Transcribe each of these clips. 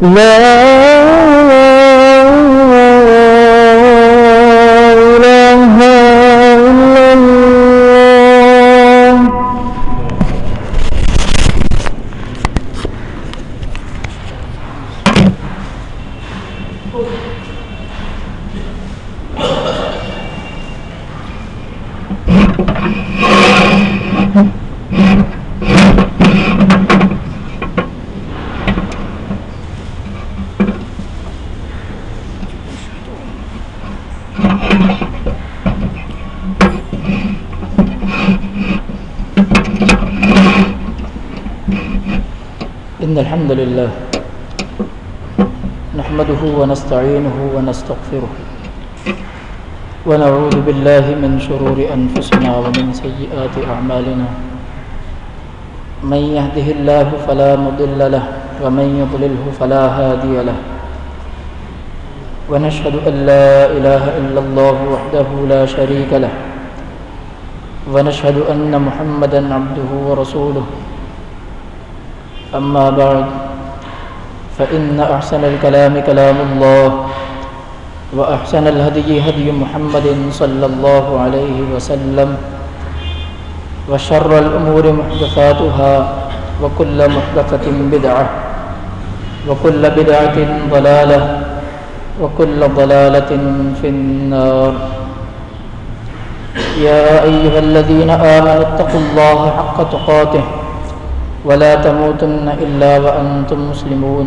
love شرور أنفسنا ومن سيئات أعمالنا من يهده الله فلا مضل له ومن يضلله فلا هادي له ونشهد أن لا إله إلا الله وحده لا شريك له ونشهد أن محمدا عبده ورسوله. أما بعد فإن أحسن الكلام كلام الله. وأحسن الهدي هدي محمد صلى الله عليه وسلم وشر الأمور محدثاتها وكل محدثة بدعة وكل بدعة ضلالة وكل ضلالة في النار. يا أيها الذين آمنوا اتقوا الله حق تقاته ولا تموتن إلا وأنتم مسلمون.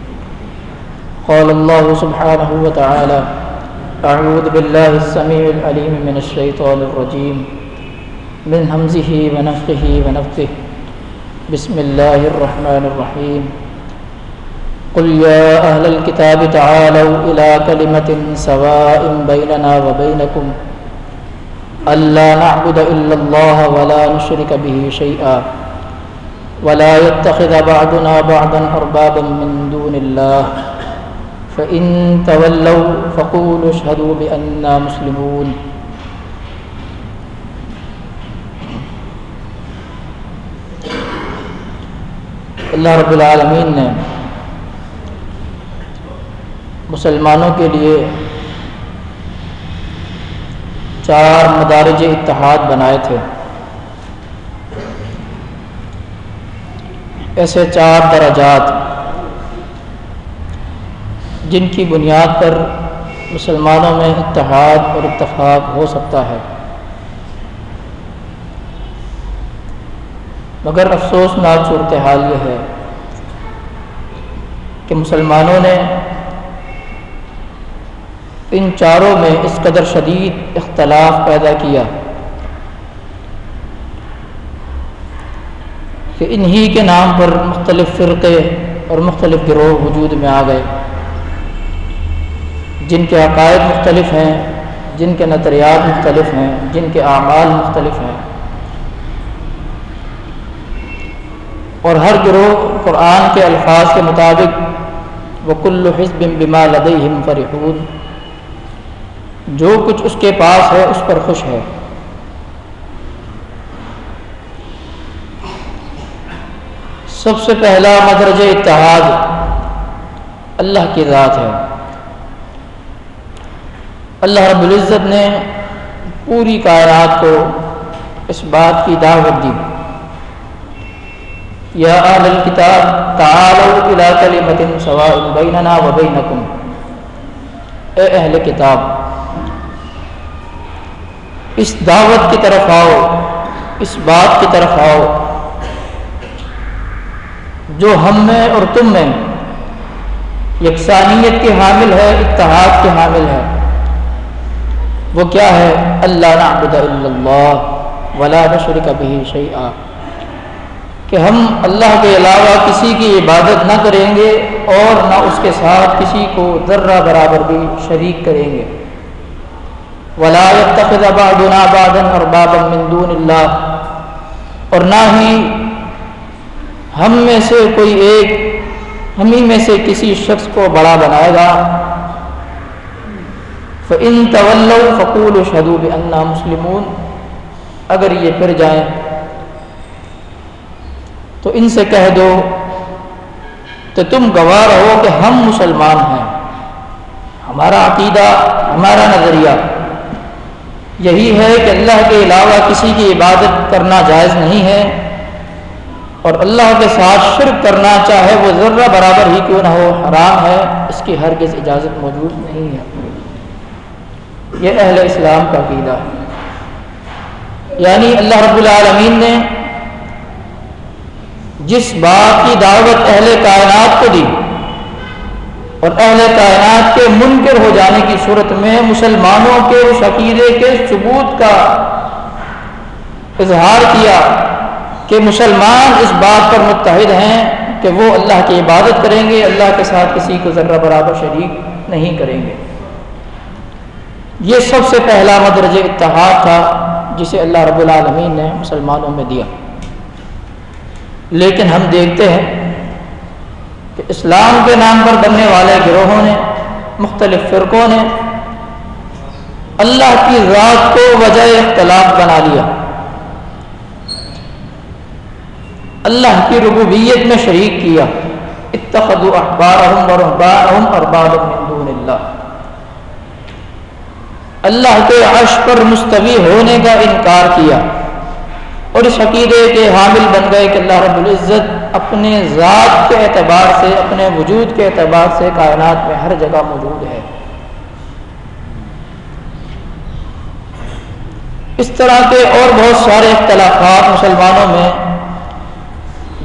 قال الله سبحانه وتعالى أعوذ بالله السميع العليم من الشيطان الرجيم من همزه ونفخه ونفثه بسم الله الرحمن الرحيم. قل يا أهل الكتاب تعالوا إلى كلمة سواء بيننا وبينكم ألا نعبد إلا الله ولا نشرك به شيئا ولا يتخذ بعضنا بعضا أربابا من دون الله. فإن تولوا فقولوا اشهدوا بأننا مسلمون اللہ رب العالمین نے مسلمانوں کے لیے چار مدارج اتحاد بنائے تھے۔ ایسے چار درجات جن کی بنیاد پر مسلمانوں میں اتحاد اور اتفاق ہو سکتا ہے۔ مگر افسوسناک صورتحال یہ ہے کہ مسلمانوں نے ان چاروں میں اس قدر شدید اختلاف پیدا کیا کہ انہی کے نام پر مختلف فرقے اور مختلف گروہ وجود میں آ گئے۔ جن کے عقائد مختلف ہیں، جن کے نظریات مختلف ہیں، جن کے اعمال مختلف ہیں۔ اور ہر گروہ قرآن کے الفاظ کے مطابق وہ کل حزب بما لدیہم فرحون۔ جو کچھ اس کے پاس ہے، اس پر خوش ہے۔ سب سے پہلا مدرج اتحاد اللہ کی ذات ہے۔ اللہ رب العزت نے پوری کائنات کو اس بات کی دعوت دی۔ یا اہل الكتاب تعالوا الى کلمت سواء بیننا و بینکم۔ اے اہل کتاب، اس دعوت کی طرف آؤ، اس بات کی طرف آؤ۔ جو ہم میں اور تم میں یکسانیت کے حامل ہے، اتحاد کے حامل ہے۔ وہ کیا ہے؟ اللہ نعبد الا اللہ ولا نشرک به شیئا۔ کہ ہم اللہ کے علاوہ کسی کی عبادت نہ کریں گے اور نہ اس کے ساتھ کسی کو ذرہ برابر بھی شریک کریں گے۔ ولا يتخذ بعضنا بعضا اربابا من دون اللہ۔ اور نہ ہی ہم میں سے کوئی ایک، ہم ہی میں سے کسی شخص کو بڑا بنائے گا۔ فَإِن تَوَلَّوْا فَقُولُوا شَهَدُوا بِأَنَّا مُسْلِمُونَ۔ اگر یہ پھر جائیں تو ان سے کہہ دو کہ تم گواہ رہو کہ ہم مسلمان ہیں۔ ہمارا عقیدہ، ہمارا نظریہ یہی ہے کہ اللہ کے علاوہ کسی کی عبادت کرنا جائز نہیں ہے۔ اور اللہ کے ساتھ شرک کرنا چاہے وہ ذرہ برابر ہی کیوں نہ ہو، حرام ہے، اس کی ہرگز اجازت موجود نہیں ہے۔ یہ اہل اسلام کا عقیدہ۔ ہے یعنی اللہ رب العالمین نے جس بات کی دعوت اہل کائنات کو دی اور اہل کائنات کے منکر ہو جانے کی صورت میں مسلمانوں کے اس عقیدے کے ثبوت کا اظہار کیا کہ مسلمان اس بات پر متحد ہیں کہ وہ اللہ کی عبادت کریں گے، اللہ کے ساتھ کسی کو ذرہ برابر شریک نہیں کریں گے۔ یہ سب سے پہلا مدرج اتحاد تھا جسے اللہ رب العالمین نے مسلمانوں میں دیا۔ لیکن ہم دیکھتے ہیں کہ اسلام کے نام پر بننے والے گروہوں نے، مختلف فرقوں نے اللہ کی ذات کو وجہ اختلاف بنا لیا۔ اللہ کی ربوبیت میں شریک کیا۔ اتخذوا احبارهم ورهبانهم اربابا من اللہ اللہ کے عرش پر مستوی ہونے کا انکار کیا اور اس عقیدے کے حامل بن گئے کہ اللہ رب العزت اپنے ذات کے اعتبار سے، اپنے وجود کے اعتبار سے کائنات میں ہر جگہ موجود ہے۔ اس طرح کے اور بہت سارے اختلافات مسلمانوں میں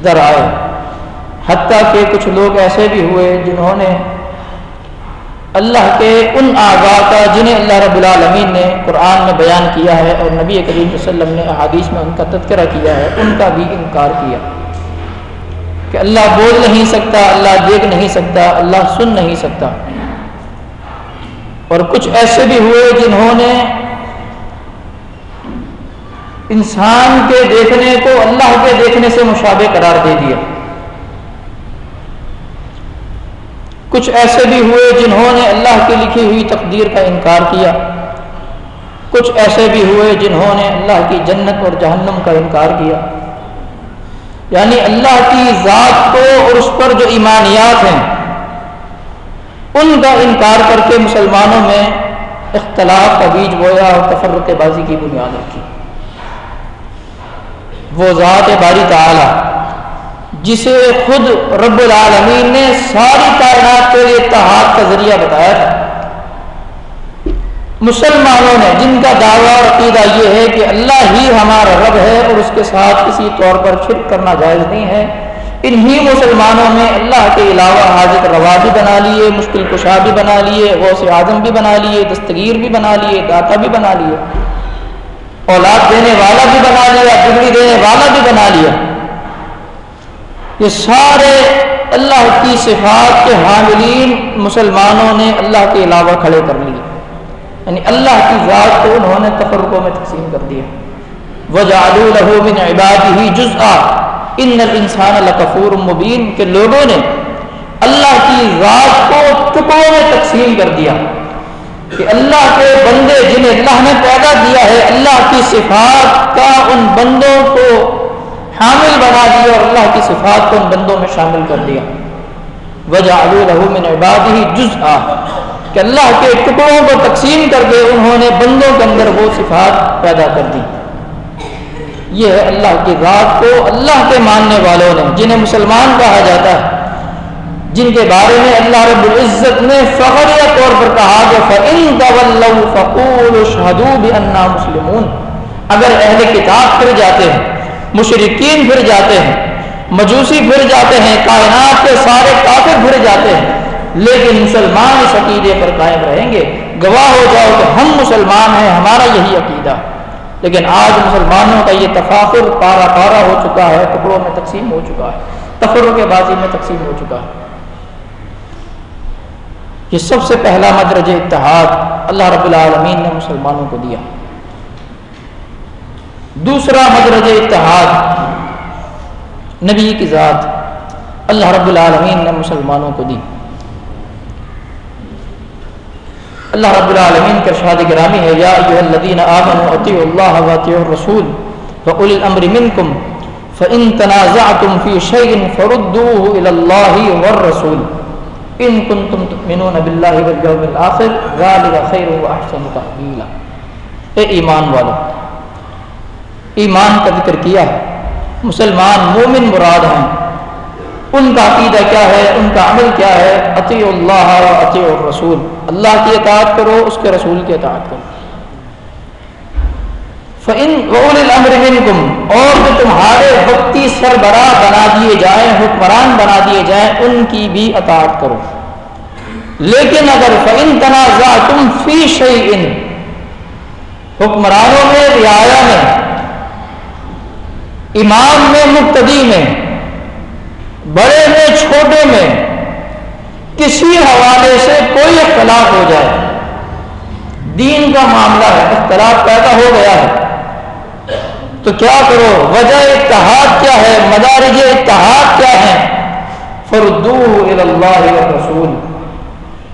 در آئے۔ حتیٰ کہ کچھ لوگ ایسے بھی ہوئے جنہوں نے اللہ کے ان آغا کا جنہیں اللہ رب العالمین نے قرآن میں بیان کیا ہے اور نبی کریم صلی اللہ علیہ وسلم نے احادیث میں ان کا تذکرہ کیا ہے، ان کا بھی انکار کیا۔ کہ اللہ بول نہیں سکتا، اللہ دیکھ نہیں سکتا، اللہ سن نہیں سکتا۔ اور کچھ ایسے بھی ہوئے جنہوں نے انسان کے دیکھنے کو، اللہ کے دیکھنے سے مشابہ قرار دے دیا۔ کچھ ایسے بھی ہوئے جنہوں نے اللہ کی لکھی ہوئی تقدیر کا انکار کیا۔ کچھ ایسے بھی ہوئے جنہوں نے اللہ کی جنت اور جہنم کا انکار کیا۔ یعنی اللہ کی ذات کو اور اس پر جو ایمانیات ہیں، ان کا انکار کر کے مسلمانوں میں اختلاف کا بیج بویا اور تفرق بازی کی بنیاد رکھی۔ وہ ذات باری تعالی جسے خود رب العالمین نے ساری کائنات کے لیے اتحاد کا ذریعہ بتایا تھا۔ مسلمانوں نے جن کا دعویٰ اور عقیدہ یہ ہے کہ اللہ ہی ہمارا رب ہے اور اس کے ساتھ کسی طور پر شرک کرنا جائز نہیں ہے، انہی مسلمانوں نے اللہ کے علاوہ حاجت روا بھی بنا لیے، مشکل کشا بھی بنا لیے، غوث اعظم بھی بنا لیے، دستگیر بھی بنا لیے داتا بھی بنا لیے، اولاد دینے والا بھی بنا لیا بگڑی دینے والا بھی بنا لیا۔ یہ سارے اللہ کی صفات کے حاملین مسلمانوں نے اللہ کے علاوہ کھڑے کر لیے۔ یعنی اللہ کی ذات کو انہوں نے تفرقوں میں تقسیم کر دیا۔ وجعلوا له من عباده جزءا ان الانسان لکفور مبین کے لوگوں نے اللہ کی ذات کو ٹکڑوں میں تقسیم کر دیا۔ کہ اللہ کے بندے جنہیں اللہ نے پیدا کیا ہے، اللہ کی صفات کا ان بندوں کو حامل بنا دیا اور اللہ کی صفات کو ان بندوں میں شامل کر دیا. وجعلوا له من عباده جزءا. کہ اللہ کے ٹکڑوں کو تقسیم کر کے انہوں نے بندوں کے اندر وہ صفات پیدا کر دی. یہ ہے اللہ کی ذات کو اللہ کے ماننے والوں نے، جنہیں مسلمان کہا جاتا ہے. جن کے بارے میں اللہ رب العزت نے فخریہ طور پر کہا کہ فَإِن تَوَلَّوْا فَقُولُوا بِأَنَّا مُسْلِمُونَ۔ اگر اہل کتاب پھر جاتے ہیں مشرقین پھر جاتے ہیں، مجوسی پھر جاتے ہیں، کائنات کے سارے کافر پھر جاتے ہیں۔ لیکن مسلمان اس عقیدے پر قائم رہیں گے۔ گواہ ہو جاؤ کہ ہم مسلمان ہیں، ہمارا یہی عقیدہ۔ لیکن آج مسلمانوں کا یہ تفاخر پارا پارا ہو چکا ہے ٹکڑوں میں تقسیم ہو چکا ہے، تفروں کے بازی میں تقسیم ہو چکا ہے۔ یہ سب سے پہلا مدرج اتحاد اللہ رب العالمین نے مسلمانوں کو دیا۔ دوسرا مدرج اتحاد، نبی کی ذات، اللہ رب العالمین نے مسلمانوں کو دی۔ اللہ رب العالمین کا ارشاد گرامی ہے، یا ایھا الذین آمنوا اطیعوا اللہ واطیعوا الرسول فاولی الامر منکم فان تنازعتم فی شیء فردوه الى اللہ والرسول۔ ان کنتم تؤمنون باللہ والیوم الاخر ذلک خیر واحسن تأویلا اے ایمان والو ایمان کا ذکر کیا ہے۔ مسلمان مومن مراد ہیں۔ ان کا عقیدہ کیا ہے؟ ان کا عمل کیا ہے؟ عطی اللہ و عطی الرسول۔ اللہ کی اطاعت کرو، اس کے رسول کی اطاعت کرو۔ فَإِن وَأُولِ الْأَمْرِ اور جو تمہارے وقتی سربراہ بنا دیے جائیں، حکمران بنا دیے جائیں، ان کی بھی اطاعت کرو۔ لیکن اگر فَإِن تَنَازَعْتُمْ فِي شَيْءٍ، حکمرانوں میں، رعایا میں امام میں مقتدی میں، بڑے میں، چھوٹے میں، کسی حوالے سے کوئی اختلاف ہو جائے، دین کا معاملہ ہے، اختلاف پیدا ہو گیا ہے۔ تو کیا کرو؟ وجہ اتحاد کیا ہے؟ مدارج اتحاد کیا ہے؟ فردو اللہ رسول۔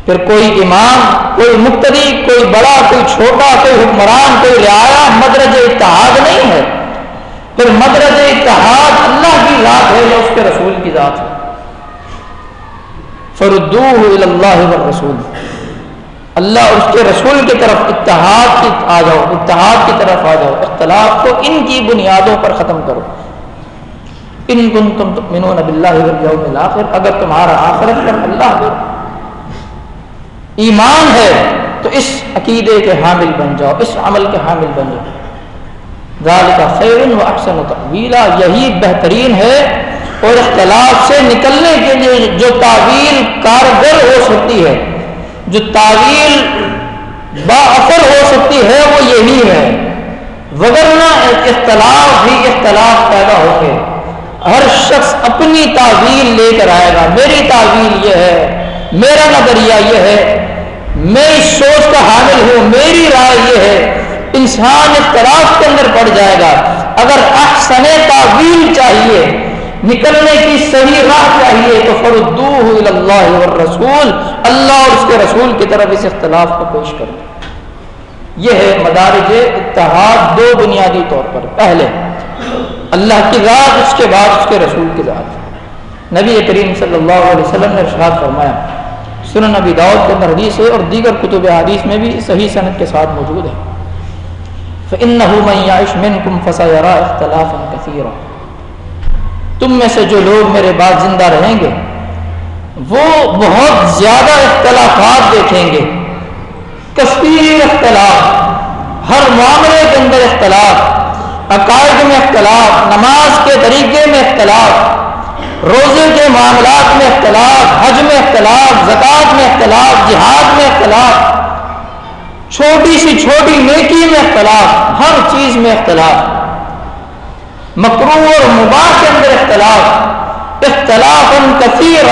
پھر کوئی امام، کوئی مقتدی کوئی بڑا، کوئی چھوٹا، کوئی حکمران، کوئی رعایا، مدرج اتحاد نہیں ہے۔ پھر مدرج اتحاد اللہ کی ذات ہے یا اس کے رسول کی ذات ہے۔ فردو اللہ رسول اللہ اور اس کے رسول کی طرف اتحاد کی آ جاؤ، اتحاد کی طرف آ جاؤ۔ اختلاف کو ان کی بنیادوں پر ختم کرو۔ ان کن تم تؤمنون باللہ والیوم الاخر۔ اگر تمہارا آخرت پر اللہ ہو ایمان ہے، تو اس عقیدے کے حامل بن جاؤ، اس عمل کے حامل بن جاؤ۔ ذالک خیر و احسن تقویلا یہی بہترین ہے اور اختلاف سے نکلنے کے لیے جو تعویل کارگر ہو سکتی ہے، جو تعویل با اثر ہو سکتی ہے، وہ یہی ہے۔ وگرنہ اختلاف ہی اختلاف پیدا ہو کے ہر شخص اپنی تعویل لے کر آئے گا۔ میری تعویل یہ ہے، میرا نظریہ یہ ہے، میں اس سوچ کا حامل ہوں، میری رائے یہ ہے انسان اختلاف کے اندر پڑ جائے گا۔ اگر احسن تعویل چاہیے، نکلنے کی صحیح راہ چاہیے، تو فردو اللہ اور رسول اللہ اور اس کے رسول کی طرف اس اختلاف کو پیش کر دیں یہ ہے مدارج اتحاد دو بنیادی طور پر۔ پہلے، اللہ کی ذات، اس کے بعد اس کے رسول کی ذات۔ نبی کریم صلی اللہ علیہ وسلم نے ارشاد فرمایا، سنن نبی داؤد کے اندر حدیث ہے اور دیگر کتب حدیث میں بھی صحیح صنعت کے ساتھ موجود ہے۔ فَإِنَّهُ مَنْ يَعِشْ مِنْكُمْ فَسَيَرَا اخْتَلَافًا كَثِيرًا۔ تم میں سے جو لوگ میرے بعد زندہ رہیں گے، وہ بہت زیادہ اختلافات دیکھیں گے۔ کثیر اختلاف، ہر معاملے کے اندر اختلاف، عقائد میں اختلاف، نماز کے طریقے میں اختلاف، روزے کے معاملات میں اختلاف، حج میں اختلاف، زکوٰۃ میں اختلاف، جہاد میں اختلاف۔ چھوٹی سی چھوٹی نیکی میں اختلاف، ہر چیز میں اختلاف۔ مکرو اور مباح کے اندر اختلاف۔ اختلاف کثیر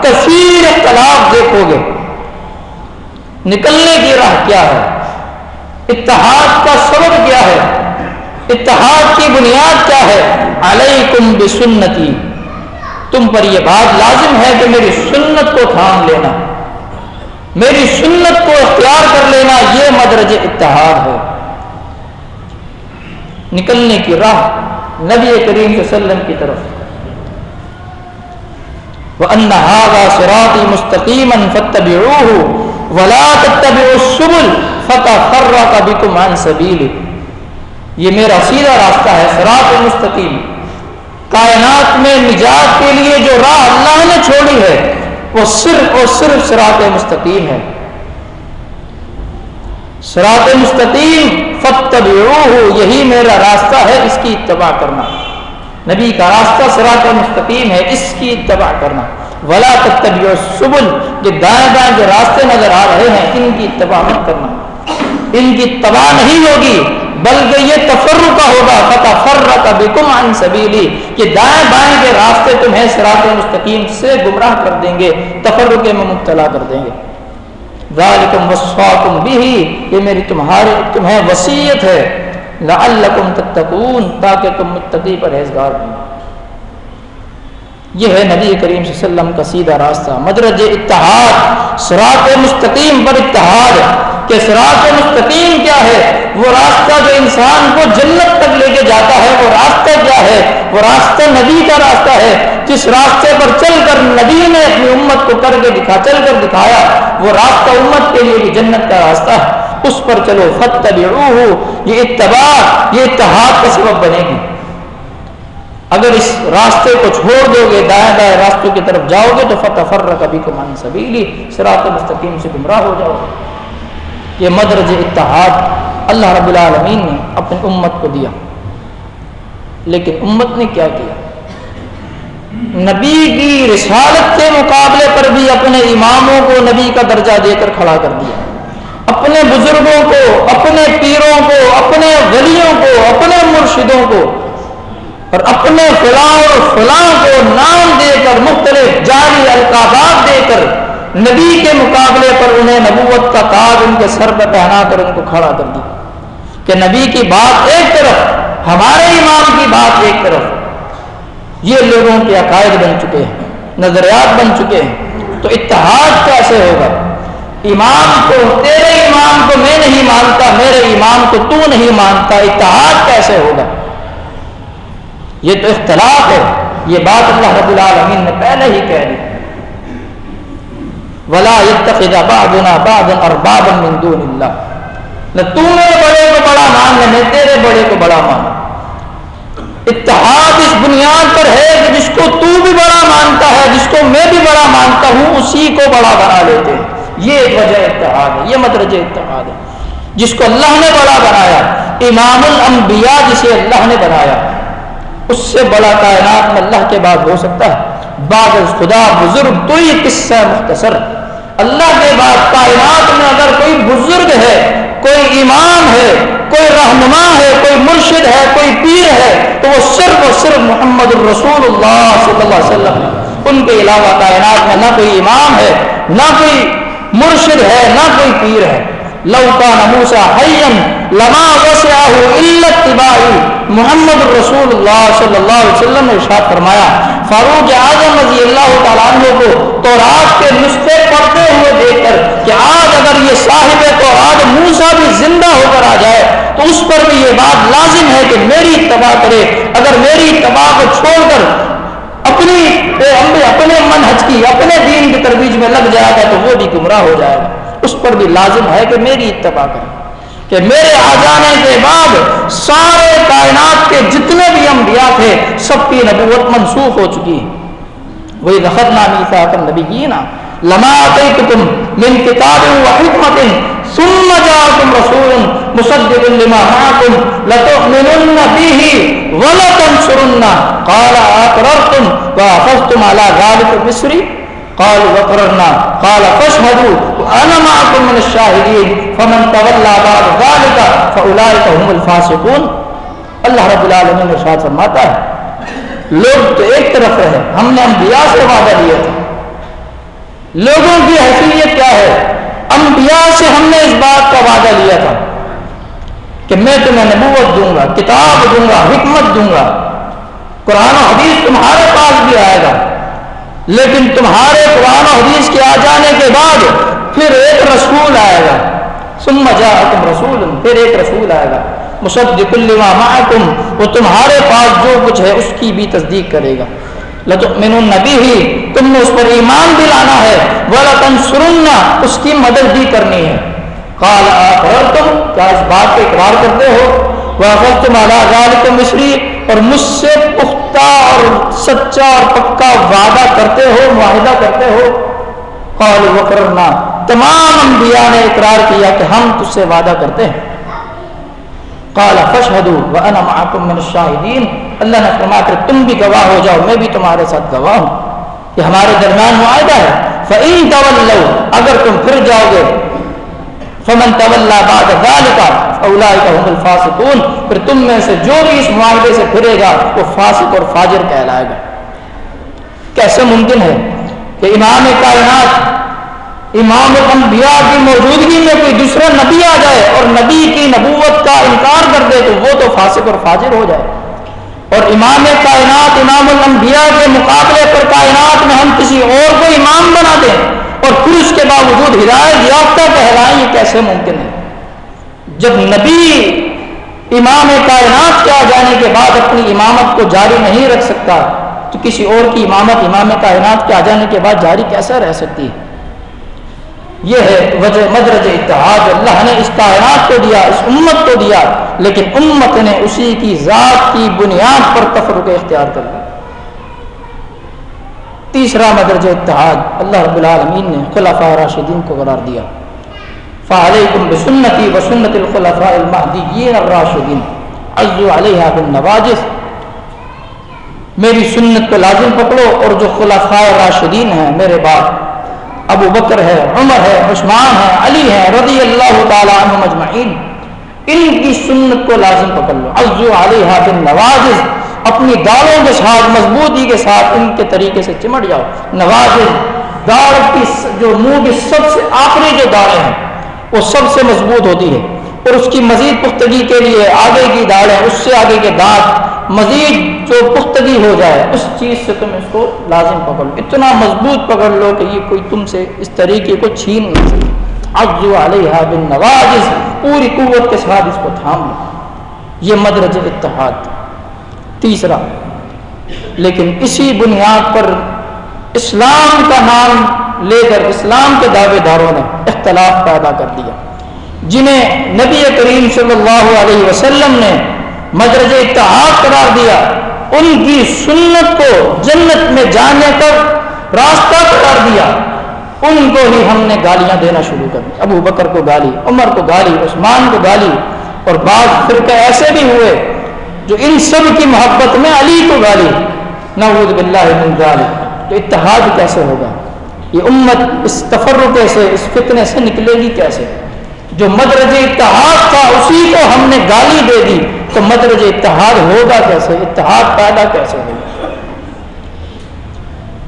کثیر اختلاف دیکھو گے۔ نکلنے کی راہ کیا ہے؟ اتحاد کا سبب کیا ہے؟ اتحاد کی بنیاد کیا ہے؟ علیکم بسنتی۔ تم پر یہ بات لازم ہے کہ میری سنت کو تھام لینا۔ میری سنت کو اختیار کر لینا یہ مدرج اتحاد ہے۔ نکلنے کی راہ نبی کریم صلی اللہ علیہ وسلم کی طرف۔ وَأَنَّ هَذَا صِرَاطِي مُسْتَقِيمًا فَاتَّبِعُوهُ وَلَا تَتَّبِعُوا السُّبُلَ فَتَفَرَّقَ بِكُمْ عَنْ سَبِيلِهِ۔ یہ میرا سیدھا راستہ ہے، صراط مستقیم۔ کائنات میں نجات کے لیے جو راہ اللہ نے چھوڑی ہے وہ صرف اور صرف صراط مستقیم ہے۔ سرات مستقیم فتب یہی میرا راستہ ہے، اس کی اتباع کرنا۔ نبی کا راستہ سرات مستقیم ہے، اس کی اتباع کرنا۔ ولا تب سبل یہ دائیں دائیں جو راستے نظر آ رہے ہیں، ان کی اتباع مت کرنا۔ ان کی تباہ نہیں ہوگی بلکہ یہ تفرقہ ہوگا فتح فر کا عن سبیلی کہ دائیں بائیں کے راستے تمہیں صراط مستقیم سے گمراہ کر دیں گے، تفرقے میں مبتلا کر دیں گے۔ ذالکم وصفاکم بھی یہ میری تمہارے تمہیں وصیت ہے۔ لعلکم تتقون، تاکہ تم متقی پرہیزگار بنو یہ ہے نبی کریم صلی اللہ علیہ وسلم کا سیدھا راستہ، مدرج اتحاد سراط مستقیم پر اتحاد کہ سراط مستقیم کیا ہے؟ وہ راستہ جو انسان کو جنت تک لے کے جاتا ہے، وہ راستہ کیا ہے؟ وہ راستہ نبی کا راستہ ہے۔ جس راستے پر چل کر نبی نے اپنی امت کو کر کے دکھا، چل کر دکھایا، وہ راستہ امت کے لیے بھی جنت کا راستہ ہے۔ اس پر چلو فتح یہ اتباع، یہ اتحاد کا سبب بنے گی۔ اگر اس راستے کو چھوڑ دو گے، دائیں دائیں راستوں کی طرف جاؤ گے تو فتح فر کبھی کو مان سبیلی سرات مستقیم سے گمراہ ہو جاؤ گے۔ یہ مدرج اتحاد اللہ رب العالمین نے اپنی امت کو دیا۔ لیکن امت نے کیا کیا؟ نبی کی رسالت کے مقابلے پر بھی اپنے اماموں کو نبی کا درجہ دے کر کھڑا کر دیا۔ اپنے بزرگوں کو، اپنے پیروں کو، اپنے ولیوں کو، اپنے مرشدوں کو اور اپنے فلاں اور فلاں کو نام دے کر، مختلف جاری القابات دے کر، نبی کے مقابلے پر انہیں نبوت کا تاج ان کے سر پہ پہنا کر ان کو کھڑا کر دیا۔ کہ نبی کی بات ایک طرف، ہمارے امام کی بات ایک طرف۔ یہ لوگوں کے عقائد بن چکے ہیں، نظریات بن چکے ہیں۔ تو اتحاد کیسے ہوگا؟ امام کو، تیرے امام کو میں نہیں مانتا، میرے امام کو تو نہیں مانتا، اتحاد کیسے ہوگا؟ یہ تو اختلاف ہے۔ یہ بات اللہ رب العالمین نے پہلے ہی کہہ دی۔ ولا يتخذ بعضنا بعضا اربابا من دون اللہ نہ تو میرے بڑے کو بڑا مان، نہ میں تیرے بڑے کو بڑا مان۔ اتحاد اس بنیاد پر ہے کہ جس کو تو بھی بڑا مانتا ہے، جس کو میں بھی بڑا مانتا ہوں، اسی کو بڑا بنا لیتے ہیں۔ یہ ایک وجہ اتحاد ہے، یہ مدرج اتحاد ہے۔ جس کو اللہ نے بڑا بنایا، امام الانبیاء جسے اللہ نے بنایا۔ اس سے بڑا کائنات میں اللہ کے بعد ہو سکتا ہے۔ بعد خدا، بزرگ، تو یہ قصہ مختصر۔ اللہ کے بعد کائنات میں اگر کوئی بزرگ ہے، کوئی امام ہے، کوئی رہنما ہے، کوئی مرشد ہے، کوئی پیر ہے، تو وہ صرف اور صرف محمد الرسول اللہ صلی اللہ علیہ وسلم ان کے علاوہ کائنات میں نہ کوئی امام ہے، نہ کوئی مرشد ہے، نہ کوئی پیر ہے۔ لوکا نموسا حیم لما وسعہ الا اتباعی محمد الرسول اللہ صلی اللہ علیہ وسلم نے ارشاد فرمایا۔ فاروق اعظم رضی اللہ تعالیٰ عنہ کو تورات کے نسخے پڑھتے ہوئے دیکھ کر کہ آج اگر یہ صاحب تو آج موسا بھی زندہ ہو کر آ جائے۔ تو اس پر بھی یہ بات لازم ہے کہ میری اتباع کرے۔ اگر میری اتباع کو چھوڑ کر اپنی اپنے منہج کی، اپنے دین کی ترویج میں لگ جائے گا تو وہ بھی گمراہ ہو جائے۔ گا اس پر بھی لازم ہے کہ میری اتباع کرے کہ میرے آ جانے کے بعد سارے کائنات کے جتنے بھی انبیاء تھے، سب کی نبوت منسوخ ہو چکی ہے۔ وہی رخت نامی تھا نبی کی نا لما تم من کتاب و حکمت ثم جاءكم رسول مصدق لما معكم لتؤمنن به ولتنصرن قال اقررتم واخذتم على ذلك مصري قالوا وقررنا. قال، فاشهدوا. وانا معكم من الشاهدين. فمن تولى بعد ذلك فاولئك هم الفاسقون. اللہ رب العالمین نے ارشاد فرماتا ہے، لوگ تو ایک طرف رہے ہم نے انبیاء سے وعدہ لیا تھا. لوگوں کی حیثیت کیا ہے؟ انبیاء سے ہم نے اس بات کا وعدہ لیا تھا کہ میں تمہیں نبوت دوں گا، کتاب دوں گا، حکمت دوں گا، قرآن و حدیث تمہارے پاس بھی آئے گا۔ لیکن تمہارے قرآن و حدیث کے آ جانے کے بعد پھر ایک رسول آئے گا۔ سم تم رسول، پھر ایک رسول آئے گا۔ مصدق لما معکم، وہ تمہارے پاس جو کچھ ہے اس کی بھی تصدیق کرے گا۔ لتؤمن النبی ہی تم نے اس پر ایمان بھی لانا ہے۔ وَلَتَنْصُرُنَّ، اس کی مدد بھی کرنی ہے۔ قال اقررتم کیا اس بات پہ اقرار کرتے ہو؟ وَأَخَذْتُمْ عَلَى ذَلِكُمْ مِصْرِي اور مجھ سے پختہ اور سچا اور پکا وعدہ کرتے ہو، معاہدہ کرتے ہو۔ قال وقررنا تمام انبیاء نے اقرار کیا کہ ہم تجھ سے وعدہ کرتے ہیں۔ قال فشهدوا وانا معكم من الشاهدين۔ اللہ نے فرمایا کہ تم بھی گواہ ہو جاؤ، میں بھی تمہارے ساتھ گواہ ہوں۔ یہ ہمارے درمیان معاہدہ ہے۔ فَإِن تَوَلَّوْا۔ اگر تم پھر جاؤ گے فمن طول بعد هم الفاسقون۔ پھر تم میں سے جو بھی اس معاملے سے پھرے گا، وہ فاسق اور فاجر کہلائے گا۔ کیسے ممکن ہے کہ امام کائنات، امام الانبیاء کی موجودگی میں کوئی دوسرا نبی آ جائے اور نبی کی نبوت کا انکار کر دے تو وہ تو فاسق اور فاجر ہو جائے۔ اور امام کائنات، امام الانبیاء کے مقابلے پر کائنات میں ہم کسی اور کو امام بنا دیں۔ اور پھر اس کے باوجود ہدایت یافتہ کہلائیں یہ کیسے ممکن ہے؟ جب نبی امام کائنات کے آ جانے کے بعد اپنی امامت کو جاری نہیں رکھ سکتا، تو کسی اور کی امامت، امام کائنات کے آ جانے کے بعد جاری کیسا رہ سکتی ہے؟ یہ ہے وجہ مدرج اتحاد، اللہ نے اس کائنات کو دیا، اس امت کو دیا، لیکن امت نے اسی کی ذات کی بنیاد پر تفرق اختیار کر لیا۔ تیسرا مدرج اتحاد اللہ رب العالمین نے خلفاء راشدین کو قرار دیا۔ فعلیکم بسنتی و سنت الخلفاء المہدیین الراشدین۔ عزو علیہ بالنواجس میری سنت کو لازم پکڑو اور جو خلفاء راشدین ہیں، میرے بعد ابو بکر ہے، عمر ہے، عثمان ہے، علی ہے، رضی اللہ تعالی عنہ مجمعین ان کی سنت کو لازم پکڑ لو۔ عزو علیہ بالنواجس اپنی داڑوں کے ساتھ، مضبوطی کے ساتھ ان کے طریقے سے چمٹ جاؤ۔ نواز داڑ کی جو منہ کی سب سے آخری جو داڑیں ہیں، وہ سب سے مضبوط ہوتی ہے۔ اور اس کی مزید پختگی کے لیے آگے کی داڑیں اس سے آگے کے دانت مزید جو پختگی ہو جائے، اس چیز سے تم اس کو لازم پکڑ لو۔ اتنا مضبوط پکڑ لو کہ یہ کوئی تم سے اس طریقے کو چھین نہیں سکے عزو علیہ بن نواز پوری قوت کے ساتھ اس کو تھام لو۔ یہ مدرج اتحاد۔ تیسرا، لیکن اسی بنیاد پر اسلام کا نام لے کر اسلام کے دعوے داروں نے اختلاف پیدا کر دیا۔ جنہیں نبی کریم صلی اللہ علیہ وسلم نے مدرج اتحاد قرار دیا، ان کی سنت کو جنت میں جانے کا راستہ قرار دیا۔ ان کو ہی ہم نے گالیاں دینا شروع کر دی۔ ابو بکر کو گالی، عمر کو گالی، عثمان کو گالی اور بعض فرقے ایسے بھی ہوئے جو ان سب کی محبت میں علی کو گالی۔ نعوذ باللہ من ذالک۔ تو اتحاد کیسے ہوگا؟ یہ امت اس تفرقے سے، اس فتنے سے نکلے گی کیسے؟ جو مدرج اتحاد تھا، اسی کو ہم نے گالی دے دی۔ تو مدرج اتحاد ہوگا کیسے؟ اتحاد پیدا کیسے ہوگا؟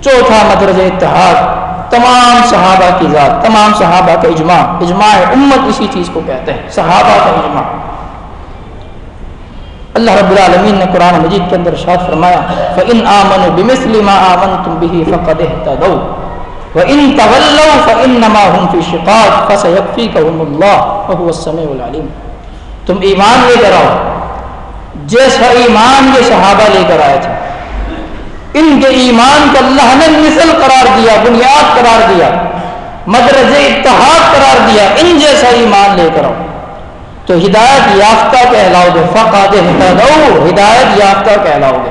چوتھا مدرج اتحاد تمام صحابہ کی ذات، تمام صحابہ کا اجماع اجماع امت اسی چیز کو کہتے ہیں، صحابہ کا اجماع۔ اللہ رب العالمین نے قرآن مجید کے اندر شاد فرمایا، فَإِنْ آمَنُوا بِمِثْلِ مَا آمَنْتُمْ بِهِ فَقَدْ اهْتَدَوْا۔ وَإِنْ تَوَلَّوْا فَإِنَّمَا هُمْ فِي شِقَاقٍ فَسَيَكْفِيكَهُمُ اللَّهُ وَهُوَ السَّمِيعُ الْعَلِيمُ۔ تم ایمان لے کر آؤ، جیسا ایمان یہ صحابہ لے کر آئے تھے۔ ان کے ایمان کو اللہ نے مثل قرار دیا، بنیاد قرار دیا، مدرج اتحاد قرار دیا، ان جیسا ایمان لے کر آؤ۔ تو ہدایت یافتہ کہلاؤ گے فقاد ہدایت یافتہ کہلاؤ گے۔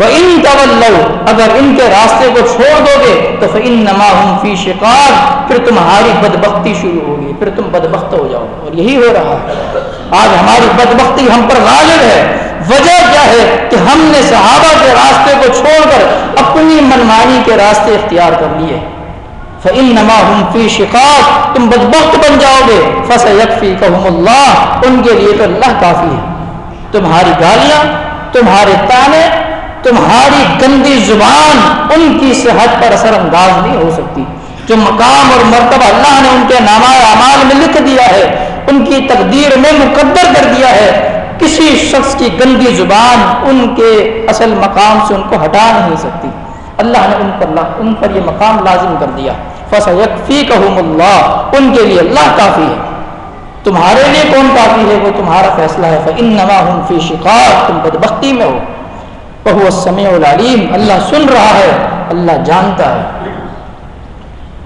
وہ ان طلو اگر ان کے راستے کو چھوڑ دو گے، تو ان نما فی شکار پھر تمہاری بدبختی شروع ہوگی، پھر تم بدبخت ہو جاؤ اور یہی ہو رہا ہے۔ آج ہماری بدبختی ہم پر غالب ہے۔ وجہ کیا ہے کہ ہم نے صحابہ کے راستے کو چھوڑ کر اپنی منمانی کے راستے اختیار کر لیے۔ فعن نما ہم فی تم بدبخت بن جاؤ گے۔ فص یکفی اللہ ان کے لیے تو اللہ کافی ہے۔ تمہاری گالیاں، تمہارے تانے، تمہاری گندی زبان ان کی صحت پر اثر انداز نہیں ہو سکتی۔ جو مقام اور مرتبہ اللہ نے ان کے نامہ اعمال میں لکھ دیا ہے، ان کی تقدیر میں مقدر کر دیا ہے۔ کسی شخص کی گندی زبان ان کے اصل مقام سے ان کو ہٹا نہیں سکتی۔ اللہ نے ان پر ان پر یہ مقام لازم کر دیا۔ فصفی اللہ ان کے لیے اللہ کافی ہے۔ تمہارے لیے کون کافی ہے؟ وہ تمہارا فیصلہ ہے۔ فن نما فی شکار تم بدبختی میں ہو۔ بہو سمیع العلیم اللہ سن رہا ہے، اللہ جانتا ہے۔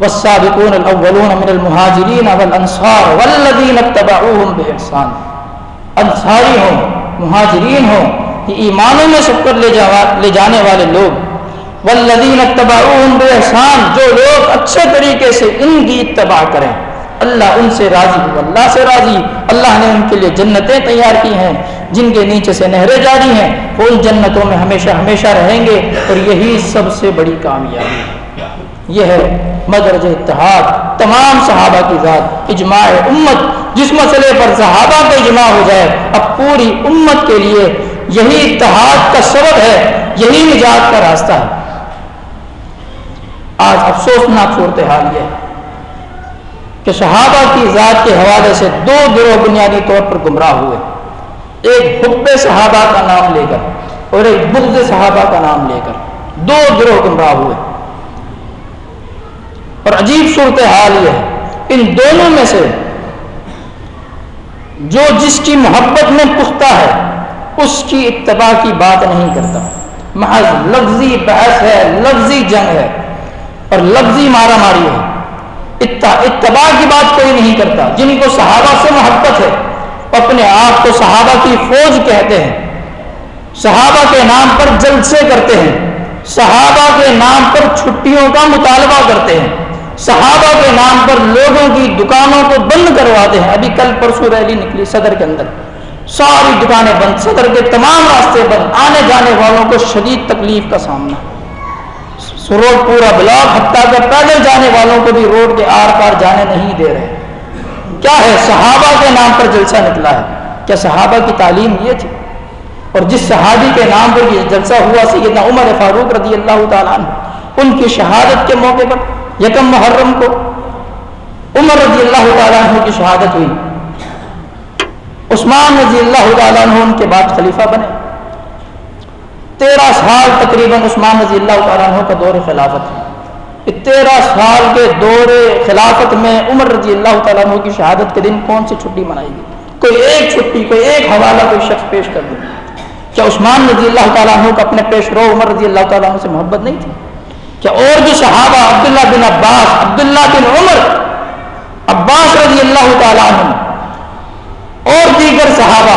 والسابقون الاولون من المهاجرين والانصار والذين اتبعوهم باحسان انصاری ہوں، مہاجرین ہوں یہ ایمانوں میں سب کر لے جا لے جانے والے لوگ۔ والذین اتبعوهم باحسان جو لوگ اچھے طریقے سے ان کی اتباع کریں۔ اللہ ان سے راضی ہو، اللہ سے راضی۔ اللہ نے ان کے لیے جنتیں تیار کی ہیں، جن کے نیچے سے نہریں جاری ہیں۔ وہ ان جنتوں میں ہمیشہ ہمیشہ رہیں گے اور یہی سب سے بڑی کامیابی۔ یہ ہے مدرج اتحاد تمام صحابہ کی ذات، اجماع امت، جس مسئلے پر صحابہ کا اجماع ہو جائے، اب پوری امت کے لیے یہی اتحاد کا سبب ہے، یہی نجات کا راستہ ہے۔ آج افسوسناک صورتحال یہ ہے کہ صحابہ کی ذات کے حوالے سے دو گروہ بنیادی طور پر گمراہ ہوئے۔ ایک حب صحابہ کا نام لے کر اور ایک بغض صحابہ کا نام لے کر دو گروہ گمراہ ہوئے۔ اور عجیب صورت حال یہ ہے۔ ان دونوں میں سے جو جس کی محبت میں پختہ ہے، اس کی اتباع کی بات نہیں کرتا۔ محض لفظی بحث ہے، لفظی جنگ ہے اور لفظی مارا ماری ہے۔ اتباع کی بات کوئی نہیں کرتا۔ جن کو صحابہ سے محبت ہے، اپنے آپ کو صحابہ کی فوج کہتے ہیں۔ صحابہ کے نام پر جلسے کرتے ہیں۔ صحابہ کے نام پر چھٹیوں کا مطالبہ کرتے ہیں۔ صحابہ کے نام پر لوگوں کی دکانوں کو بند کرواتے ہیں۔ ابھی کل پرسوں ریلی نکلی صدر کے اندر۔ ساری دکانیں بند۔ صدر کے تمام راستے بند۔ آنے جانے والوں کو شدید تکلیف کا سامنا۔ روڈ پورا بلاک، حتیٰ کہ پیدل جانے والوں کو بھی روڈ کے آر پار جانے نہیں دے رہے۔ کیا ہے؟ صحابہ کے نام پر جلسہ نکلا ہے۔ کیا صحابہ کی تعلیم یہ تھی؟ اور جس صحابی کے نام پر یہ جلسہ ہوا، سیدنا عمر فاروق رضی اللہ تعالیٰ عنہ، ان کی شہادت کے موقع پر یکم محرم کو عمر رضی اللہ تعالیٰ عنہ کی شہادت ہوئی۔ عثمان رضی اللہ تعالیٰ عنہ ان کے بعد خلیفہ بنے۔ تیرہ سال تقریباً عثمان رضی اللہ تعالیٰ عنہ کا دور خلافت۔ ہے تیرہ سال کے دور خلافت میں عمر رضی اللہ تعالیٰ عنہ کی شہادت کے دن کون سی چھٹی منائی گئی؟ کوئی ایک چھٹی، کوئی ایک حوالہ، کوئی شخص پیش کر دے۔ کیا عثمان رضی اللہ تعالیٰ عنہ کا اپنے پیش رو عمر رضی اللہ تعالیٰ عنہ سے محبت نہیں تھی؟ کہ اور جو صحابہ عبداللہ بن عباس، عبداللہ بن عمر، عباس رضی اللہ تعالیٰ عنہ، اور دیگر صحابہ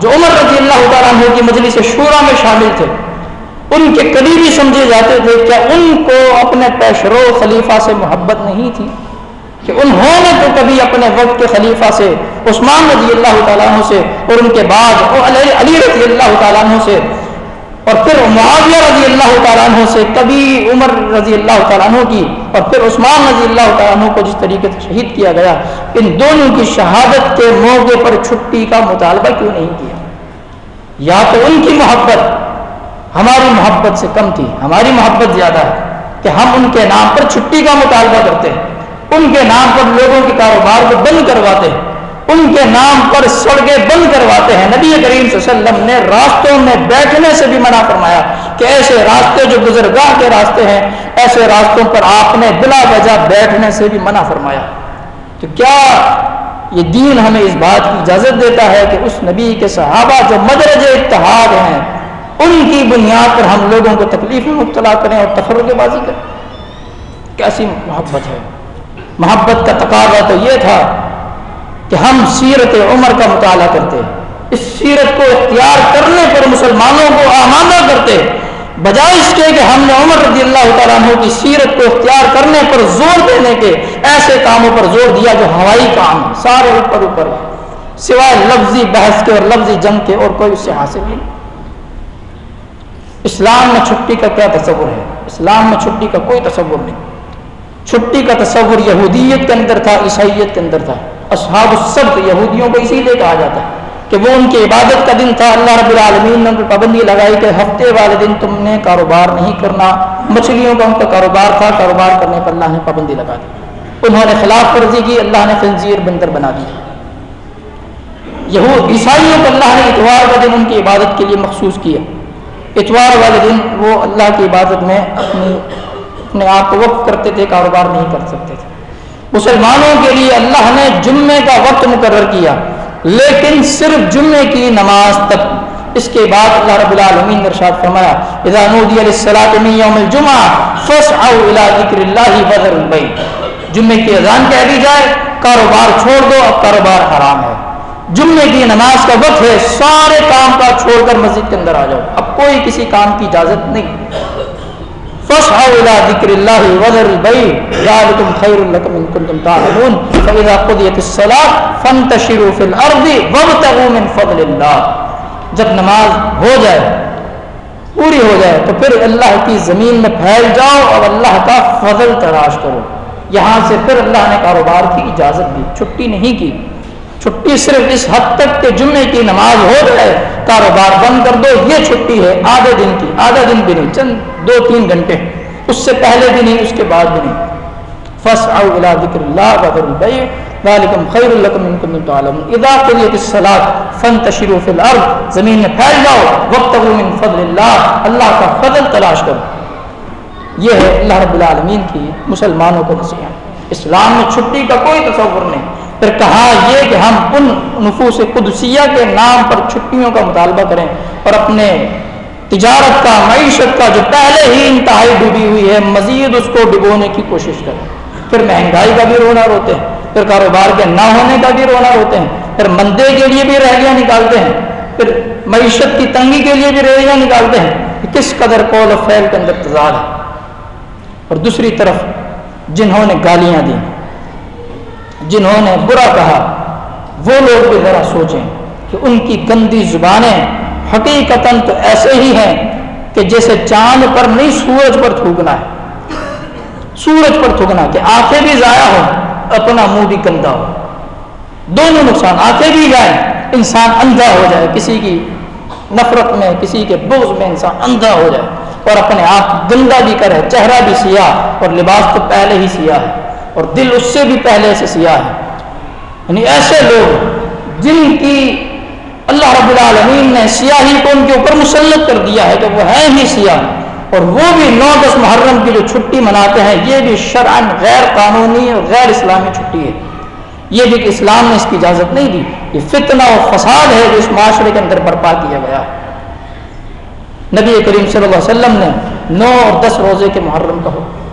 جو عمر رضی اللہ تعالیٰ عنہ کی مجلس شورا میں شامل تھے، ان کے قریبی سمجھے جاتے تھے کیا ان کو اپنے پیشرو خلیفہ سے محبت نہیں تھی، کہ انہوں نے تو کبھی اپنے وقت کے خلیفہ سے عثمان رضی اللہ تعالیٰ عنہ سے اور ان کے بعد علی رضی اللہ تعالیٰ عنہ سے اور پھر معاویہ رضی اللہ تعالیٰ عنہ سے کبھی عمر رضی اللہ تعالیٰ عنہ کی اور پھر عثمان رضی اللہ تعالیٰ عنہ کو جس طریقے سے شہید کیا گیا، ان دونوں کی شہادت کے موقع پر چھٹی کا مطالبہ کیوں نہیں کیا؟ یا تو ان کی محبت، ہماری محبت سے کم تھی، ہماری محبت زیادہ ہے کہ ہم ان کے نام پر چھٹی کا مطالبہ کرتے ہیں، ان کے نام پر لوگوں کے کاروبار کو بند کرواتے ہیں ان کے نام پر سڑکیں بند کرواتے ہیں۔ نبی کریم صلی اللہ علیہ وسلم نے راستوں میں بیٹھنے سے بھی منع فرمایا کہ ایسے راستے جو گزرگاہ کے راستے ہیں، ایسے راستوں پر آپ نے بلا وجہ بیٹھنے سے بھی منع فرمایا۔ تو کیا یہ دین ہمیں اس بات کی اجازت دیتا ہے کہ اس نبی کے صحابہ جو مدرج اتحاد ہیں، ان کی بنیاد پر ہم لوگوں کو تکلیف میں مبتلا کریں اور تفرق بازی کریں؟ کیسی محبت ہے؟ محبت کا تقاضا تو یہ تھا کہ ہم سیرت عمر کا مطالعہ کرتے اس سیرت کو اختیار کرنے پر مسلمانوں کو آمادہ کرتے بجائے اس کے کہ ہم نے عمر رضی اللہ تعالیٰ عنہ کی سیرت کو اختیار کرنے پر زور دینے کے ایسے کاموں پر زور دیا جو ہوائی کام سارے اوپر اوپر سوائے لفظی بحث کے اور لفظی جنگ کے اور کوئی اس سے حاصل نہیں۔ اسلام میں چھٹی کا کیا تصور ہے؟ اسلام میں چھٹی کا کوئی تصور نہیں۔ چھٹی کا تصور یہودیت کے اندر تھا، عیسائیت کے اندر تھا۔ اصحاب السبت، یہودیوں کو اسی لیے کہا جاتا ہے کہ وہ ان کی عبادت کا دن تھا۔ اللہ رب العالمین نے ان کو پابندی لگائی کہ ہفتے والے دن تم نے کاروبار نہیں کرنا۔ مچھلیوں کا ان کا کاروبار تھا، کاروبار کرنے پر اللہ نے پابندی لگا دی۔ انہوں نے خلاف ورزی کی، اللہ نے خنزیر بندر بنا دی۔ یہود، عیسائیوں کو اللہ نے اتوار کا دن ان کی عبادت کے لیے مخصوص کیا۔ اتوار والے دن وہ اللہ کی عبادت میں اپنی، اپنے آپ کو وقف کرتے تھے، کاروبار نہیں کر سکتے تھے۔ مسلمانوں کے لیے اللہ نے جمعے کا وقت مقرر کیا، لیکن صرف جمعے کی نماز تک۔ اس کے بعد اللہ رب العالمین نے ارشاد فرمایا، اذا نودی علیہ من یوم الجمعہ فاسعوا الى ذکر اللہ وذر البیع جمعے کی اذان کہہ دی جائے، کاروبار چھوڑ دو، اب کاروبار حرام ہے۔ جمعے کی نماز کا وقت ہے، سارے کام کا چھوڑ کر مسجد کے اندر آ جاؤ۔ اب کوئی کسی کام کی اجازت نہیں۔ فاسعوا الى ذكر الله البيع ذلكم خير لكم ان كنتم تعلمون فاذا قضيت الصلاه فانتشروا في الارض وابتغوا من فضل الله جب نماز ہو جائے، پوری ہو جائے، تو پھر اللہ کی زمین میں پھیل جاؤ اور اللہ کا فضل تلاش کرو۔ یہاں سے پھر اللہ نے کاروبار کی اجازت دی، چھٹی نہیں کی۔ چھٹی صرف اس حد تک کہ جمعے کی نماز ہو جائے، کاروبار بند کر دو، یہ چھٹی ہے آدھے دن کی، آدھا دن بھی نہیں، چند، دو، تین گھنٹے۔ اس سے پہلے بھی نہیں، اس کے بعد بھی نہیں۔ فس او ذکر اللہ وذر البیع، ذالکم خیر لکم ان کنتم تعلمون۔ اذا قضیت الصلاۃ فانتشروا فی الارض، زمین میں پھیل جاؤ، وابتغوا من فضل اللہ اللہ کا فضل تلاش کرو۔ یہ ہے اللہ رب العالمین کی مسلمانوں کو نصیحت۔ اسلام میں چھٹی کا کوئی تصور نہیں۔ پھر کہا یہ کہ ہم ان نفوس قدسیہ کے نام پر چھٹیوں کا مطالبہ کریں اور اپنے تجارت کا، معیشت کا جو پہلے ہی انتہائی ڈوبی ہوئی ہے، مزید اس کو ڈبونے کی کوشش کریں۔ پھر مہنگائی کا بھی رونا روتے ہیں۔ پھر کاروبار کے نہ ہونے کا بھی رونا روتے ہیں۔ پھر مندے کے لیے بھی ریلیاں نکالتے ہیں۔ پھر معیشت کی تنگی کے لیے بھی ریلیاں نکالتے ہیں۔ کہ کس قدر قول و فیل کے اندر تضاد ہے۔ اور دوسری طرف جنہوں نے گالیاں دیں۔ جنہوں نے برا کہا، وہ لوگ بھی ذرا سوچیں کہ ان کی گندی زبانیں حقیقت تو ایسے ہی ہیں کہ جیسے چاند پر نہیں، سورج پر تھوکنا ہے۔ سورج پر تھوکنا کہ آنکھیں بھی ضائع ہو اپنا منہ بھی گندا ہو۔ دونوں نقصان، آنکھیں بھی جائیں، انسان اندھا ہو جائے۔ کسی کی نفرت میں، کسی کے بغض میں انسان اندھا ہو جائے اور اپنے آپ گندا بھی کرے، چہرہ بھی سیاہ اور لباس تو پہلے ہی سیاہ ہے۔ اور دل اس سے بھی پہلے سے سیاہ ہے۔ یعنی ایسے لوگ جن کی اللہ رب العالمین نے سیاہی کو ان کے اوپر مسلط کر دیا ہے کہ وہ ہیں ہی سیاہ، اور وہ بھی نو دس محرم کی جو چھٹی مناتے ہیں، یہ بھی شرعن غیر قانونی اور غیر اسلامی چھٹی ہے۔ یہ بھی کہ اسلام نے اس کی اجازت نہیں دی۔ یہ فتنہ و فساد ہے جو اس معاشرے کے اندر برپا کیا گیا۔ نبی کریم صلی اللہ علیہ وسلم نے نو اور دس روزے کے محرم کا حکم۔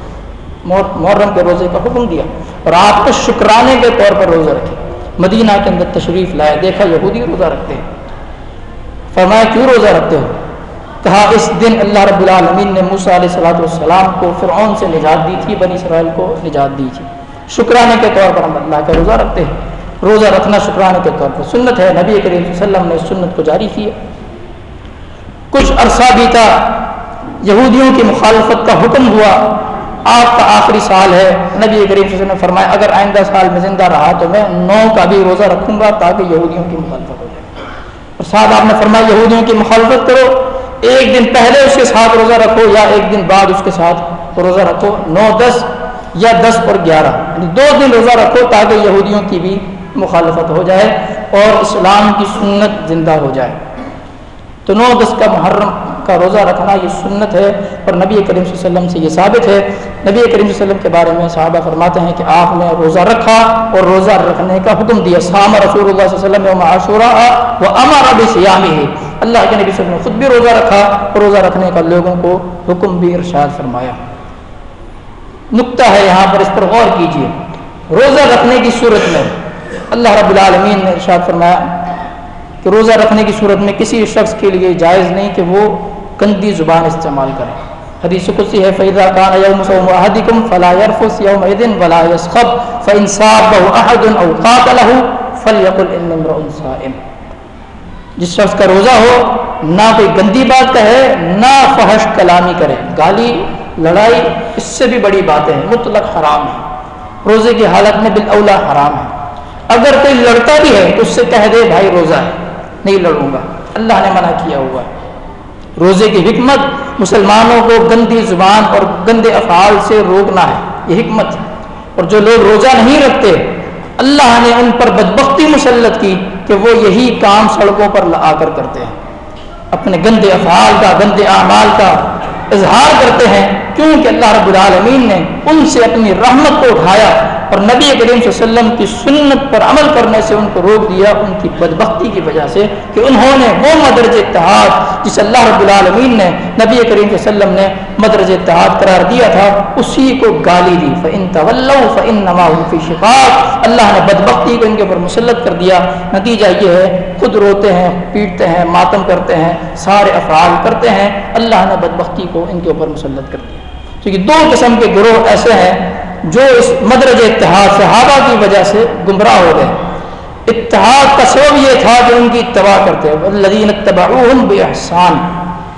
محرم کے روزے کا حکم دیا۔ اور آپ کو شکرانے کے طور پر روزہ رکھے۔ مدینہ کے اندر تشریف لائے۔ دیکھا یہودی روزہ رکھتے ہیں۔ فرمایا، کیوں روزہ رکھتے ہو؟ کہا، اس دن اللہ رب العالمین نے موسیٰ علیہ صلاۃ والسلام کو فرعون سے نجات دی تھی، بنی اسرائیل کو نجات دی تھی۔ شکرانے کے طور پر ہم اللہ کا روزہ رکھتے ہیں۔ روزہ رکھنا شکرانے کے طور پر سنت ہے۔ نبی کریم صلی اللہ علیہ وسلم نے اس سنت کو جاری کیا۔ کچھ عرصہ بیتا، یہودیوں کی مخالفت کا حکم ہوا۔ آپ کا آخری سال ہے۔ نبی کریم صلی اللہ علیہ وسلم نے فرمایا، اگر آئندہ سال میں زندہ رہا تو میں نو کا بھی روزہ رکھوں گا تاکہ یہودیوں کی مخالفت ہو جائے۔ اور ساتھ آپ نے فرمایا، یہودیوں کی مخالفت کرو۔ ایک دن پہلے اس کے ساتھ روزہ رکھو یا ایک دن بعد اس کے ساتھ روزہ رکھو۔ نو دس یا دس اور گیارہ۔ یعنی دو دن روزہ رکھو تاکہ یہودیوں کی بھی مخالفت ہو جائے اور اسلام کی سنت زندہ ہو جائے۔ تو نو دس کا محرم کا روزہ رکھنا یہ سنت ہے اور نبی کریم صلی اللہ علیہ وسلم سے یہ ثابت ہے۔ نبی کریم صلی اللہ علیہ وسلم کے بارے میں صحابہ فرماتے ہیں کہ آپ نے روزہ رکھا اور روزہ رکھنے کا حکم دیا۔ سام رسول اللہ صلی اللہ علیہ وسلم عاشورہ وہ امر اب سیامی ہے اللہ کے نبی صلی اللہ علیہ وسلم نے خود بھی روزہ رکھا اور روزہ رکھنے کا لوگوں کو حکم بھی ارشاد فرمایا۔ نقطہ ہے یہاں پر اس پر غور کیجیے روزہ رکھنے کی صورت میں اللہ رب العالمین نے ارشاد فرمایا کہ روزہ رکھنے کی صورت میں کسی شخص کے لیے جائز نہیں کہ وہ گندی زبان استعمال کرے حدیث قدسی ہے فیضا کان یوم صوم احدکم فلا يرفث يومئذ ولا يسخب فان صابه احد او قاتله فليقل ان امرؤ صائم۔ جس شخص کا روزہ ہو، نہ کوئی گندی بات کہے، نہ فحش کلامی کرے۔ گالی، لڑائی، اس سے بھی بڑی باتیں ہیں۔ مطلق حرام ہے روزے کی حالت میں بالاولا حرام ہے اگر کوئی لڑتا بھی ہے، تو اس سے کہہ دے، بھائی روزہ ہے، نہیں لڑوں گا۔ اللہ نے منع کیا ہوا ہے۔ روزے کی حکمت مسلمانوں کو گندی زبان اور گندے افعال سے روکنا ہے، یہ حکمت ہے۔ اور جو لوگ روزہ نہیں رکھتے، اللہ نے ان پر بدبختی مسلط کی کہ وہ یہی کام سڑکوں پر آ کر کرتے ہیں۔ اپنے گندے افعال کا، گندے اعمال کا اظہار کرتے ہیں۔ کیونکہ اللہ رب العالمین نے ان سے اپنی رحمت کو اٹھایا اور نبی کریم صلی اللہ علیہ وسلم کی سنت پر عمل کرنے سے ان کو روک دیا، ان کی بدبختی کی وجہ سے کہ انہوں نے وہ مدرج اتحاد جس اللہ رب العالمین نے نبی کریم صلی اللہ علیہ وسلم نے مدرج اتحاد قرار دیا تھا، اسی کو گالی دی۔ فن طول فن فی شفاق اللہ نے بدبختی کو ان کے اوپر مسلط کر دیا۔ نتیجہ یہ ہے، خود روتے ہیں، پیٹتے ہیں، ماتم کرتے ہیں، سارے افعال کرتے ہیں۔ اللہ نے بدبختی کو ان کے اوپر مسلط کر دیا۔ کیونکہ دو قسم کے گروہ ایسے ہیں جو اس مدرج اتحاد صحابہ کی وجہ سے گمراہ ہو گئے۔ اتحاد کا سبب یہ تھا کہ ان کی اتباع کرتے لدین اتباعوہم بے احسان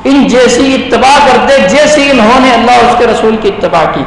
ان جیسی اتباع کرتے، جیسی انہوں نے اللہ اس کے رسول کی اتباع کی۔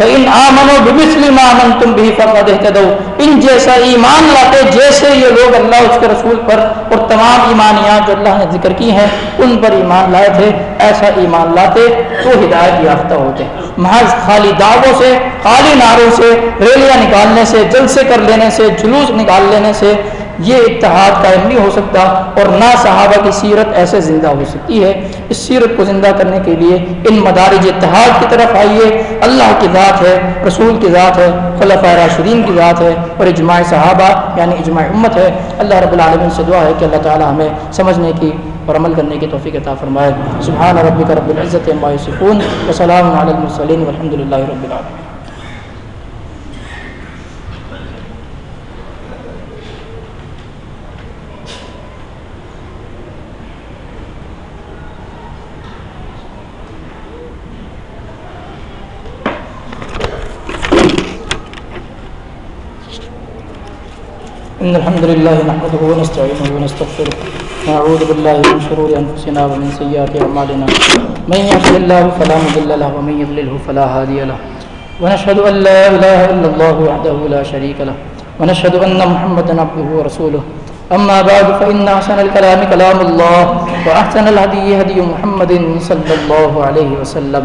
فَإِنْ آمَنُوا بِمِثْلِ مَا آمَنْتُمْ بِهِ فَقَدْ اهْتَدَوْا ان جیسا ایمان لاتے، جیسے یہ لوگ اللہ اس کے رسول پر اور تمام ایمانیات جو اللہ نے ذکر کی ہیں، ان پر ایمان لائے تھے، ایسا ایمان لاتے تو ہدایت یافتہ ہوتے۔ محض خالی دعووں سے، خالی نعروں سے، ریلیاں نکالنے سے، جلسے کر لینے سے، جلوس نکال لینے سے یہ اتحاد قائم نہیں ہو سکتا اور نہ صحابہ کی سیرت ایسے زندہ ہو سکتی ہے۔ اس سیرت کو زندہ کرنے کے لیے ان مدارج اتحاد کی طرف آئیے۔ اللہ کی ذات ہے، رسول کی ذات ہے خلفۂ راشدین کی ذات ہے اور اجماع صحابہ یعنی اجماع امت ہے۔ اللہ رب العالمین سے دعا ہے کہ اللہ تعالی ہمیں سمجھنے کی اور عمل کرنے کی توفیق عطا فرمائے۔ سبحان ربک رب العزت عما یصفون وسلام علی المرسلین والحمد للہ رب العالمین۔ إن الحمد لله نحمده ونستعينه ونستغفره ونعوذ بالله من شرور أنفسنا ومن سيئات أعمالنا. من يهده الله فلا مضل له ومن يضلله فلا هادي له. ونشهد أن لا إله إلا الله وحده لا شريك له. ونشهد أن محمدا عبده ورسوله. أما بعد فإن أحسن الكلام كلام الله وأحسن الهدي هدي محمد صلى الله عليه وسلم.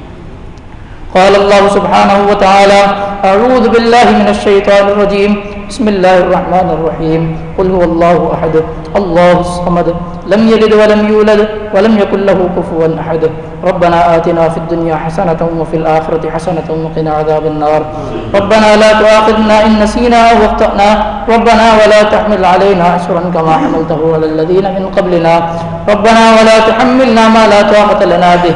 قال الله سبحانه وتعالى أعوذ بالله من الشيطان الرجيم. بسم الله الرحمن الرحيم. قل هو الله أحد. الله الصمد. لم يلد ولم يولد ولم يكن له كفوا أحد. ربنا آتنا في الدنيا حسنة وفي الآخرة حسنة وقنا عذاب النار. ربنا لا تؤاخذنا إن نسينا أو أخطأنا. ربنا ولا تحمل علينا أسرا كما حملته على الذين من قبلنا. ربنا ولا تحملنا ما لا طاقة لنا به.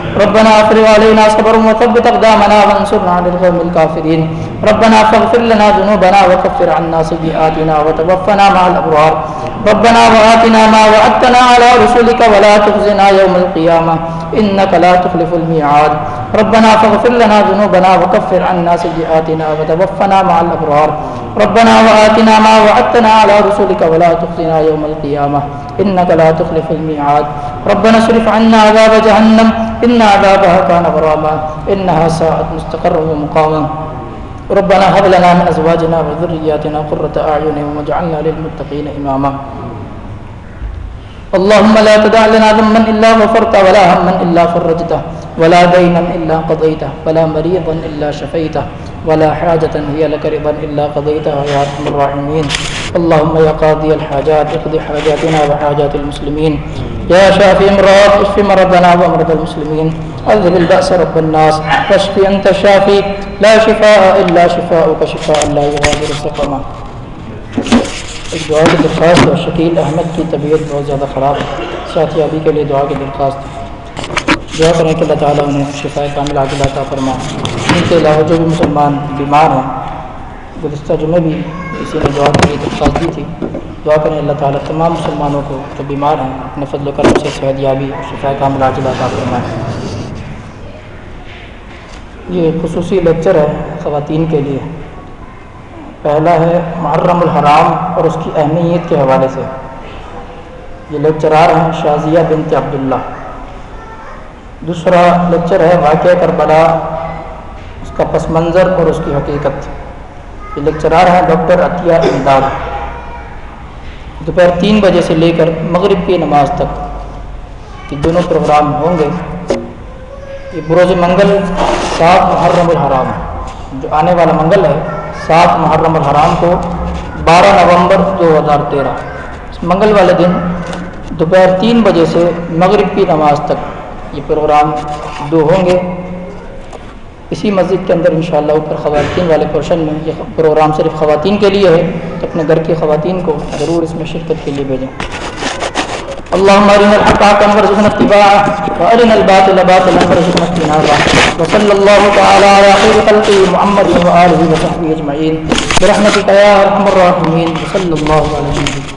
ربنا أفرغ علينا صبرا وثبت أقدامنا وانصرنا على القوم الكافرين. ربنا فاغفر لنا ذنوبنا وكفر عنا سيئاتنا وتوفنا مع الأبرار. ربنا وآتنا ما وعدتنا على رسلك ولا تخزنا يوم القيامة. إنك لا تخلف الميعاد. ربنا فاغفر لنا ذنوبنا وكفر عنا سيئاتنا وتوفنا مع الأبرار. ربنا وآتنا ما وعدتنا على رسلك ولا تخزنا يوم القيامة. إنك لا تخلف الميعاد. ربنا اصرف عنا عذاب جهنم. إن عذابها كان غراما إنها ساءت مستقرا ومقاما. ربنا هب لنا من أزواجنا وذرياتنا قرة أعين واجعلنا للمتقين إماما. اللهم لا تدع لنا ذنبا إلا غفرته ولا هما إلا فرجته ولا دينا إلا قضيته ولا مريضا إلا شفيته ولا حاجة هي لك رضا إلا قضيتها يا أرحم الراحمين. اللهم يا قاضي الحاجات اقض حاجاتنا وحاجات المسلمين. يا شافي امراض اشف مرضنا ومرضى المسلمين. أذهب البأس رب الناس. واشف أنت الشافي لا شفاء إلا شفاؤك. شفاء لا يغادر سقما. ایک دعا کی درخواست اور شکیل أحمد کی طبیعت بہت زیادہ خراب. ہے صحت یابی کے لیے دعا کی درخواست دعا کریں کہ اللہ تعالیٰ انہیں شفا کامل عاجل عطا فرما. ان کے علاوہ جو بھی مسلمان بیمار ہیں گزشتہ جمعے بھی کسی نے دعا کے لیے درخواست دی تھی دعا کریں اللہ تعالیٰ تمام مسلمانوں کو جو بیمار ہیں، اپنے فضل و کرم سے صحت یابی اور شفا کامل عاجل عطا یہ خصوصی لیکچر ہے خواتین کے لیے۔ پہلا ہے محرم الحرام اور اس کی اہمیت کے حوالے سے۔ یہ لیکچرار ہیں شازیہ بنت عبداللہ۔ دوسرا لیکچر ہے واقعہ کربلا۔ اس کا پس منظر اور اس کی حقیقت۔ یہ لیکچرار ہیں ڈاکٹر عطیہ امداد۔ دوپہر تین بجے سے لے کر مغرب کی نماز تک یہ دونوں پروگرام ہوں گے۔ یہ بروز منگل سات محرم الحرام جو آنے والا منگل ہے، سات محرم الحرام کو بارہ نومبر دو ہزار تیرہ۔ اس منگل والے دن دوپہر تین بجے سے مغرب کی نماز تک یہ پروگرام دو ہوں گے۔ اسی مسجد کے اندر انشاءاللہ اوپر خواتین والے پورشن میں یہ پروگرام صرف خواتین کے لیے ہے تو اپنے گھر کی خواتین کو ضرور اس میں شرکت کے لیے بھیجیں۔ اللهم ارنا الحق وارزقنا اتباعه وارنا الباطل باطلا وارزقنا اجتنابه وصلى الله تعالى على خير خلقه محمد واله وصحبه اجمعين برحمتك يا ارحم الراحمين وصلى الله على نبينا